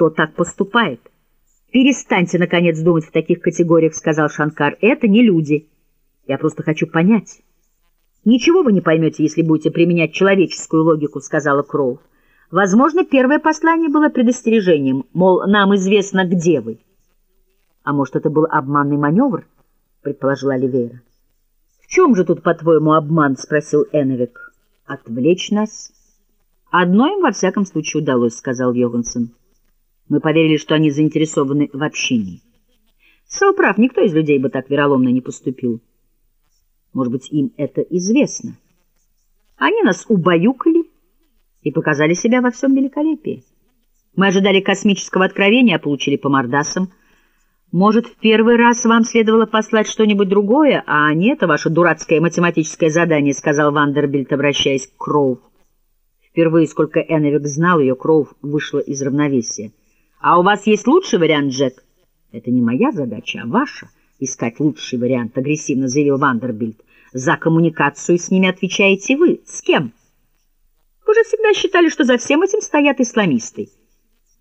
кто так поступает. «Перестаньте, наконец, думать в таких категориях», — сказал Шанкар. «Это не люди. Я просто хочу понять». «Ничего вы не поймете, если будете применять человеческую логику», — сказала Кроу. «Возможно, первое послание было предостережением, мол, нам известно, где вы». «А может, это был обманный маневр?» — предположила Оливейра. «В чем же тут, по-твоему, обман?» — спросил Эновик. «Отвлечь нас». «Одно им, во всяком случае, удалось», — сказал Йоганссон. Мы поверили, что они заинтересованы в общении. Сэл прав, никто из людей бы так вероломно не поступил. Может быть, им это известно. Они нас убаюкали и показали себя во всем великолепии. Мы ожидали космического откровения, а получили по мордасам. Может, в первый раз вам следовало послать что-нибудь другое, а не это ваше дурацкое математическое задание, — сказал Вандербильд, обращаясь к Кроу. Впервые, сколько Эновик знал ее, Кроу вышла из равновесия. А у вас есть лучший вариант, Джек? Это не моя задача, а ваша — искать лучший вариант, — агрессивно заявил Вандербильд. За коммуникацию с ними отвечаете вы. С кем? Вы же всегда считали, что за всем этим стоят исламисты.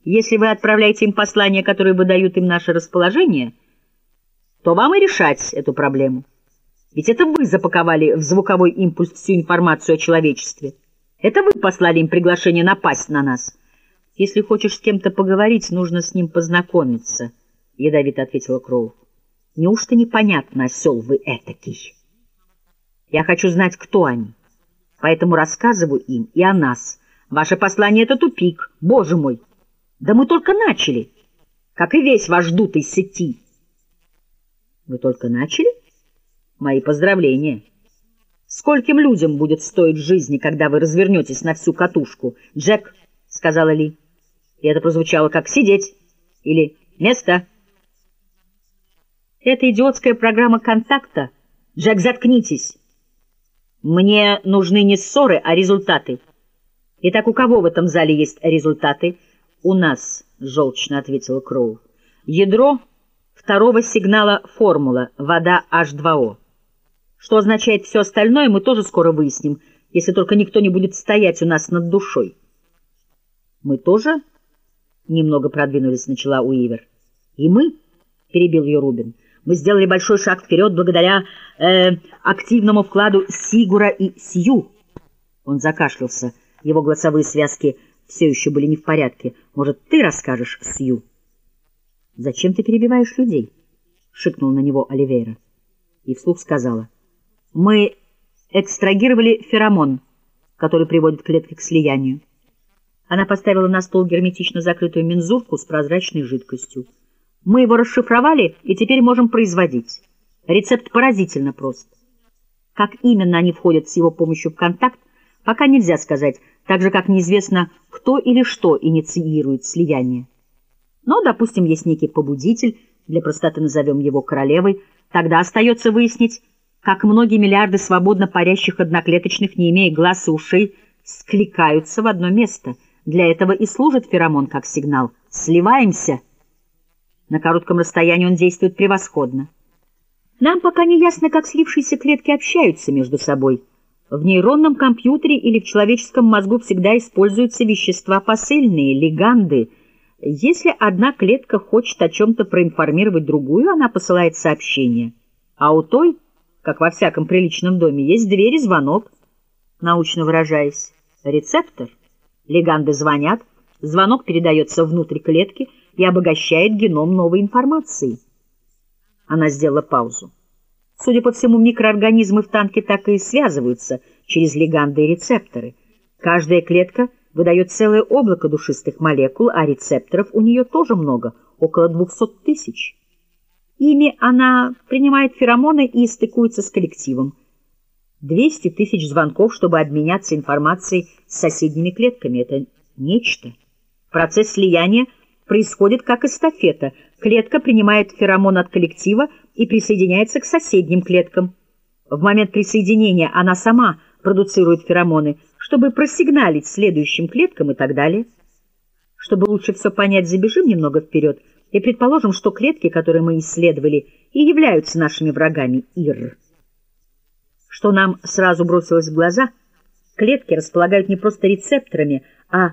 Если вы отправляете им послания, которые выдают им наше расположение, то вам и решать эту проблему. Ведь это вы запаковали в звуковой импульс всю информацию о человечестве. Это вы послали им приглашение напасть на нас. «Если хочешь с кем-то поговорить, нужно с ним познакомиться», — ядовито ответила Кроу. «Неужто непонятно, осел вы этакий? Я хочу знать, кто они, поэтому рассказываю им и о нас. Ваше послание — это тупик, боже мой! Да мы только начали, как и весь ваш дутый сети». «Вы только начали? Мои поздравления!» Скольким людям будет стоить жизни, когда вы развернетесь на всю катушку? Джек, — сказала Ли, — и это прозвучало как «сидеть» или «место». Это идиотская программа контакта. Джек, заткнитесь. Мне нужны не ссоры, а результаты. Итак, у кого в этом зале есть результаты? У нас, — желчно ответила Кроу. Ядро второго сигнала формула, вода H2O. Что означает все остальное, мы тоже скоро выясним, если только никто не будет стоять у нас над душой. Мы тоже немного продвинулись, начала Уивер. И мы, перебил ее Рубин, мы сделали большой шаг вперед благодаря э, активному вкладу Сигура и Сью. Он закашлялся. Его голосовые связки все еще были не в порядке. Может, ты расскажешь Сью? Зачем ты перебиваешь людей? Шикнул на него Оливейра. И вслух сказала. Мы экстрагировали феромон, который приводит клетки к слиянию. Она поставила на стол герметично закрытую мензурку с прозрачной жидкостью. Мы его расшифровали и теперь можем производить. Рецепт поразительно прост. Как именно они входят с его помощью в контакт, пока нельзя сказать, так же, как неизвестно, кто или что инициирует слияние. Но, допустим, есть некий побудитель, для простоты назовем его королевой, тогда остается выяснить, как многие миллиарды свободно парящих одноклеточных, не имея глаз и ушей, скликаются в одно место — для этого и служит феромон как сигнал. Сливаемся. На коротком расстоянии он действует превосходно. Нам пока не ясно, как слившиеся клетки общаются между собой. В нейронном компьютере или в человеческом мозгу всегда используются вещества посыльные, лиганды. Если одна клетка хочет о чем-то проинформировать другую, она посылает сообщение. А у той, как во всяком приличном доме, есть дверь и звонок, научно выражаясь, рецептор. Леганды звонят, звонок передается внутрь клетки и обогащает геном новой информации. Она сделала паузу. Судя по всему, микроорганизмы в танке так и связываются через леганды и рецепторы. Каждая клетка выдает целое облако душистых молекул, а рецепторов у нее тоже много, около 200 тысяч. Ими она принимает феромоны и стыкуется с коллективом. 200 тысяч звонков, чтобы обменяться информацией с соседними клетками. Это нечто. Процесс слияния происходит как эстафета. Клетка принимает феромон от коллектива и присоединяется к соседним клеткам. В момент присоединения она сама продуцирует феромоны, чтобы просигналить следующим клеткам и так далее. Чтобы лучше все понять, забежим немного вперед и предположим, что клетки, которые мы исследовали, и являются нашими врагами ИР. Что нам сразу бросилось в глаза, клетки располагают не просто рецепторами, а